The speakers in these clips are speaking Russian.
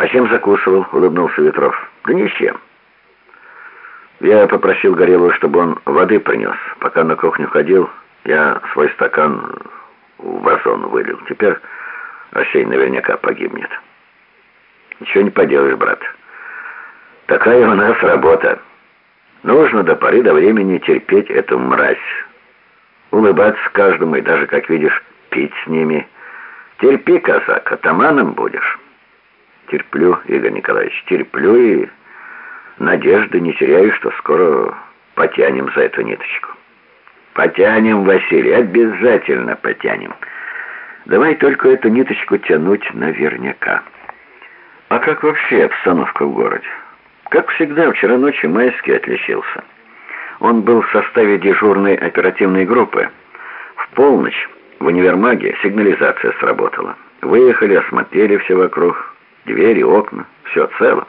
«А чем закусывал?» — улыбнулся Ветров. «Да ни с чем». Я попросил Горелого, чтобы он воды принес. Пока на кухню ходил, я свой стакан в вазон вылил. Теперь Асей наверняка погибнет. Ничего не поделаешь, брат. Такая у нас работа. Нужно до поры до времени терпеть эту мразь. Улыбаться каждому и даже, как видишь, пить с ними. Терпи, казак, атаманом будешь. Терплю, Игорь Николаевич, терплю и надежды не теряю, что скоро потянем за эту ниточку. Потянем, Василий, обязательно потянем. Давай только эту ниточку тянуть наверняка. А как вообще обстановка в городе? Как всегда, вчера ночью Майский отличился. Он был в составе дежурной оперативной группы. В полночь в универмаге сигнализация сработала. Выехали, осмотрели все вокруг. Двери, окна, все цело.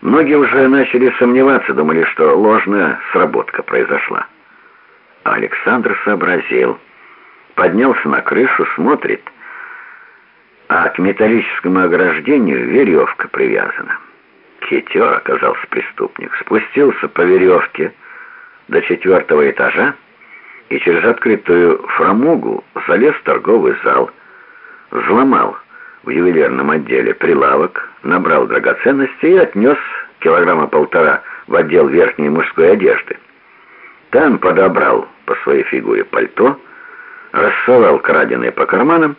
Многие уже начали сомневаться, думали, что ложная сработка произошла. А Александр сообразил. Поднялся на крышу, смотрит, а к металлическому ограждению веревка привязана. Хитер оказался преступник. Спустился по веревке до четвертого этажа и через открытую фрамугу залез в торговый зал. Взломал в ювелирном отделе прилавок, набрал драгоценности и отнес килограмма полтора в отдел верхней мужской одежды. Там подобрал по своей фигуре пальто, рассовал краденое по карманам,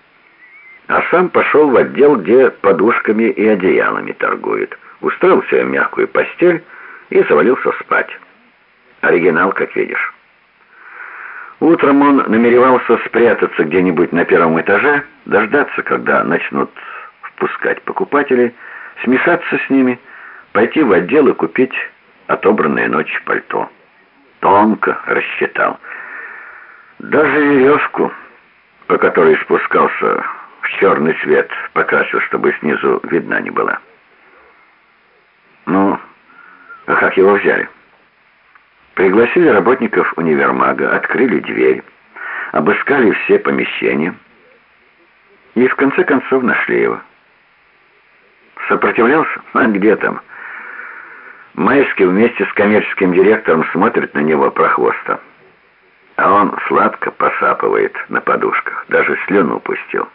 а сам пошел в отдел, где подушками и одеялами торгуют устроил себе мягкую постель и завалился спать. Оригинал, как видишь. Утром он намеревался спрятаться где-нибудь на первом этаже, дождаться, когда начнут впускать покупателей, смешаться с ними, пойти в отдел и купить отобранное ночью пальто. Тонко рассчитал. Даже веревку, по которой спускался в черный свет, покрасил, чтобы снизу видна не была. Ну, а как его взяли? Пригласили работников универмага, открыли дверь, обыскали все помещения и в конце концов нашли его. Сопротивлялся? А где там? Майский вместе с коммерческим директором смотрит на него прохвоста. А он сладко посапывает на подушках, даже слюну пустил.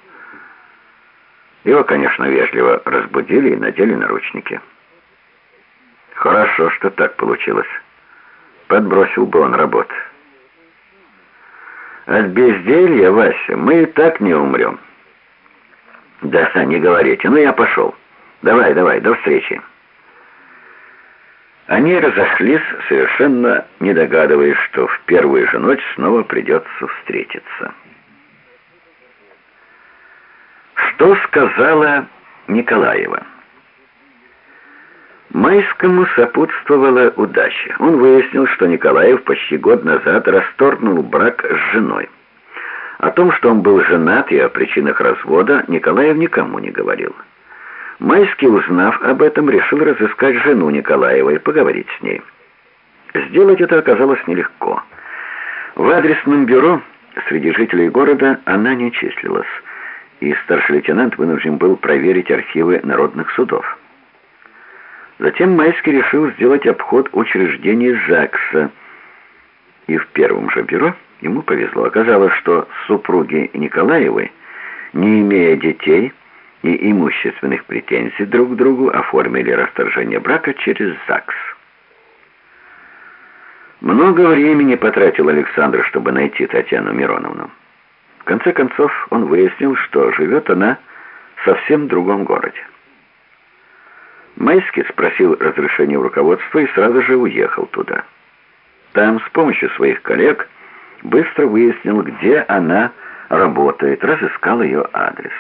Его, конечно, вежливо разбудили и надели наручники. Хорошо, что так получилось. Подбросил бы он работу. От безделья, Вася, мы и так не умрем. Да, не говорите. Ну, я пошел. Давай, давай, до встречи. Они разошлись, совершенно не догадываясь, что в первую же ночь снова придется встретиться. Что сказала Николаева? Майскому сопутствовала удача. Он выяснил, что Николаев почти год назад расторгнул брак с женой. О том, что он был женат и о причинах развода, Николаев никому не говорил. Майский, узнав об этом, решил разыскать жену Николаева и поговорить с ней. Сделать это оказалось нелегко. В адресном бюро среди жителей города она не числилась, и старший лейтенант вынужден был проверить архивы народных судов. Затем Майский решил сделать обход учреждений ЗАГСа. И в первом же бюро ему повезло. Оказалось, что супруги Николаевы, не имея детей и имущественных претензий друг к другу, оформили расторжение брака через ЗАГС. Много времени потратил Александр, чтобы найти Татьяну Мироновну. В конце концов, он выяснил, что живет она в совсем другом городе. Майский спросил разрешения у руководства и сразу же уехал туда. Там с помощью своих коллег быстро выяснил, где она работает, разыскал ее адрес.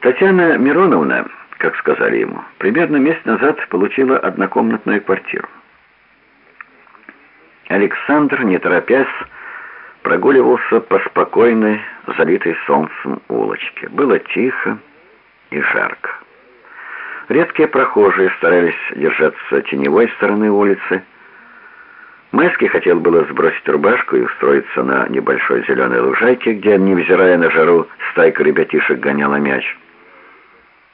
Татьяна Мироновна, как сказали ему, примерно месяц назад получила однокомнатную квартиру. Александр, не торопясь, прогуливался по спокойной, залитой солнцем улочке. Было тихо и жарко. Редкие прохожие старались держаться теневой стороны улицы. Майский хотел было сбросить рубашку и устроиться на небольшой зеленой лужайке, где, невзирая на жару, стайка ребятишек гоняла мяч.